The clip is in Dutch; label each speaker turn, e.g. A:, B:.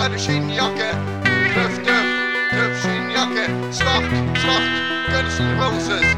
A: naar de skienjakken. Duf, duf, duf, skienjakken. Slacht, slacht, kunst.